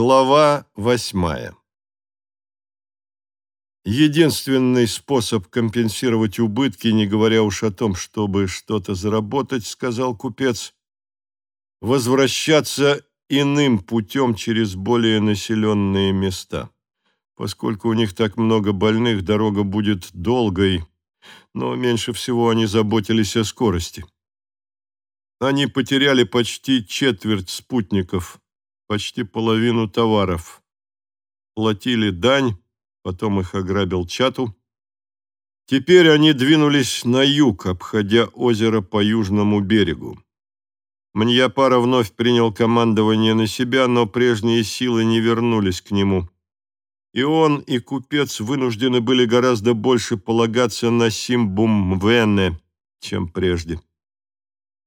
Глава восьмая Единственный способ компенсировать убытки, не говоря уж о том, чтобы что-то заработать, сказал купец, возвращаться иным путем через более населенные места. Поскольку у них так много больных, дорога будет долгой, но меньше всего они заботились о скорости. Они потеряли почти четверть спутников, почти половину товаров. Платили дань, потом их ограбил Чату. Теперь они двинулись на юг, обходя озеро по южному берегу. Мньяпара вновь принял командование на себя, но прежние силы не вернулись к нему. И он, и купец вынуждены были гораздо больше полагаться на Симбум-Мвене, чем прежде.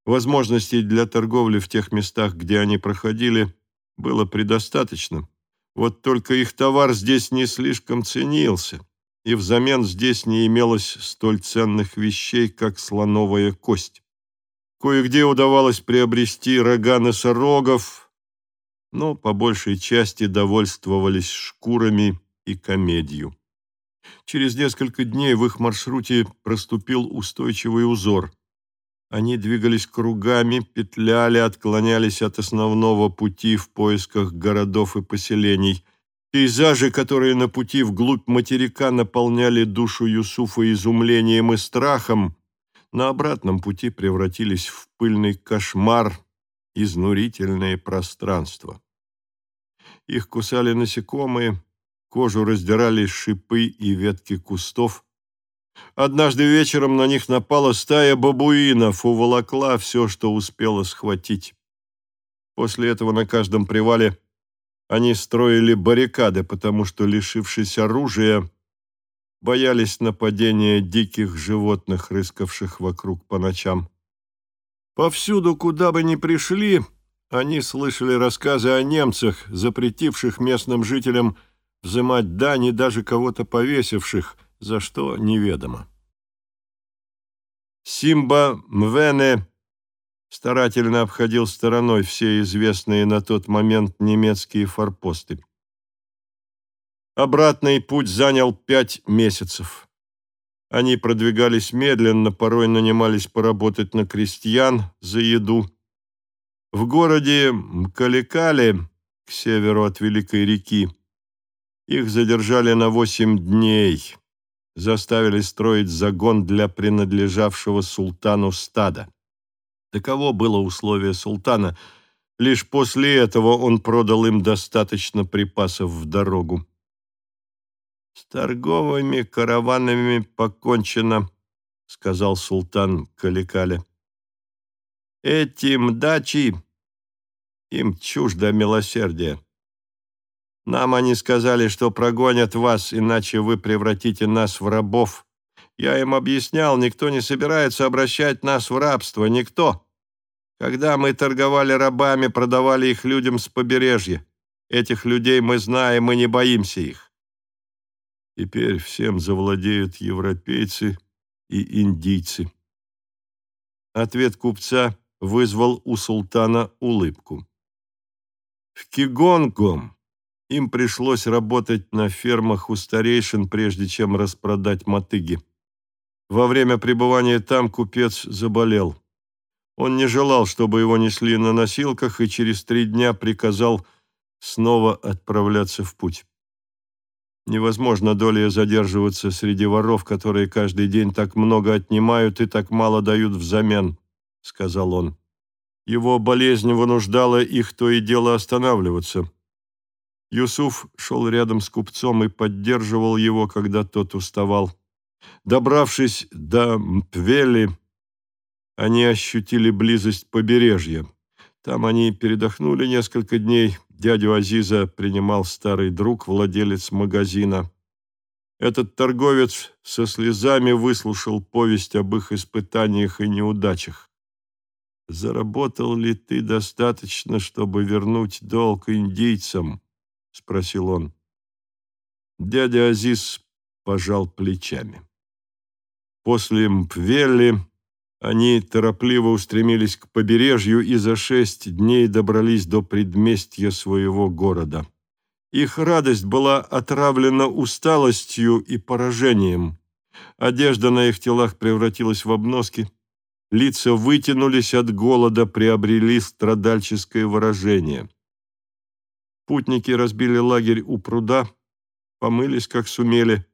Возможностей для торговли в тех местах, где они проходили, было предостаточно. Вот только их товар здесь не слишком ценился, и взамен здесь не имелось столь ценных вещей, как слоновая кость. Кое-где удавалось приобрести рога носорогов, но по большей части довольствовались шкурами и комедью. Через несколько дней в их маршруте проступил устойчивый узор. Они двигались кругами, петляли, отклонялись от основного пути в поисках городов и поселений. Пейзажи, которые на пути вглубь материка наполняли душу Юсуфа изумлением и страхом, на обратном пути превратились в пыльный кошмар, изнурительное пространство. Их кусали насекомые, кожу раздирали шипы и ветки кустов, Однажды вечером на них напала стая бабуинов, уволокла все, что успела схватить. После этого на каждом привале они строили баррикады, потому что, лишившись оружия, боялись нападения диких животных, рыскавших вокруг по ночам. Повсюду, куда бы ни пришли, они слышали рассказы о немцах, запретивших местным жителям взимать дани, даже кого-то повесивших – за что неведомо. Симба Мвене старательно обходил стороной все известные на тот момент немецкие форпосты. Обратный путь занял пять месяцев. Они продвигались медленно, порой нанимались поработать на крестьян за еду. В городе Мкаликале, к северу от Великой реки, их задержали на восемь дней заставили строить загон для принадлежавшего султану стада. Таково было условие султана. Лишь после этого он продал им достаточно припасов в дорогу. «С торговыми караванами покончено», — сказал султан Каликале. «Этим дачи им чуждо милосердие. Нам они сказали, что прогонят вас, иначе вы превратите нас в рабов. Я им объяснял, никто не собирается обращать нас в рабство, никто. Когда мы торговали рабами, продавали их людям с побережья. Этих людей мы знаем и не боимся их. Теперь всем завладеют европейцы и индийцы. Ответ купца вызвал у султана улыбку. В Кигонгом им пришлось работать на фермах у старейшин, прежде чем распродать мотыги. Во время пребывания там купец заболел. Он не желал, чтобы его несли на носилках, и через три дня приказал снова отправляться в путь. Невозможно долей задерживаться среди воров, которые каждый день так много отнимают и так мало дают взамен, — сказал он. Его болезнь вынуждала их то и дело останавливаться. Юсуф шел рядом с купцом и поддерживал его, когда тот уставал. Добравшись до Мпвели, они ощутили близость побережья. Там они передохнули несколько дней. Дядю Азиза принимал старый друг, владелец магазина. Этот торговец со слезами выслушал повесть об их испытаниях и неудачах. «Заработал ли ты достаточно, чтобы вернуть долг индийцам?» — спросил он. Дядя Азиз пожал плечами. После Мпвелли они торопливо устремились к побережью и за шесть дней добрались до предместья своего города. Их радость была отравлена усталостью и поражением. Одежда на их телах превратилась в обноски, лица вытянулись от голода, приобрели страдальческое выражение. Путники разбили лагерь у пруда, помылись, как сумели,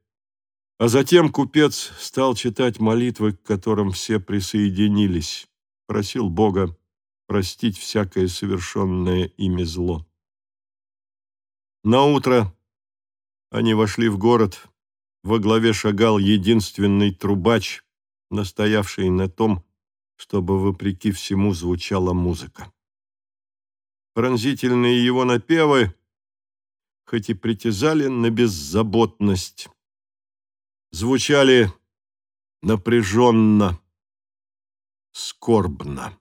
а затем купец стал читать молитвы, к которым все присоединились, просил Бога простить всякое совершенное ими зло. На утро они вошли в город. Во главе шагал единственный трубач, настоявший на том, чтобы вопреки всему звучала музыка. Пронзительные его напевы, хоть и притязали на беззаботность, звучали напряженно, скорбно.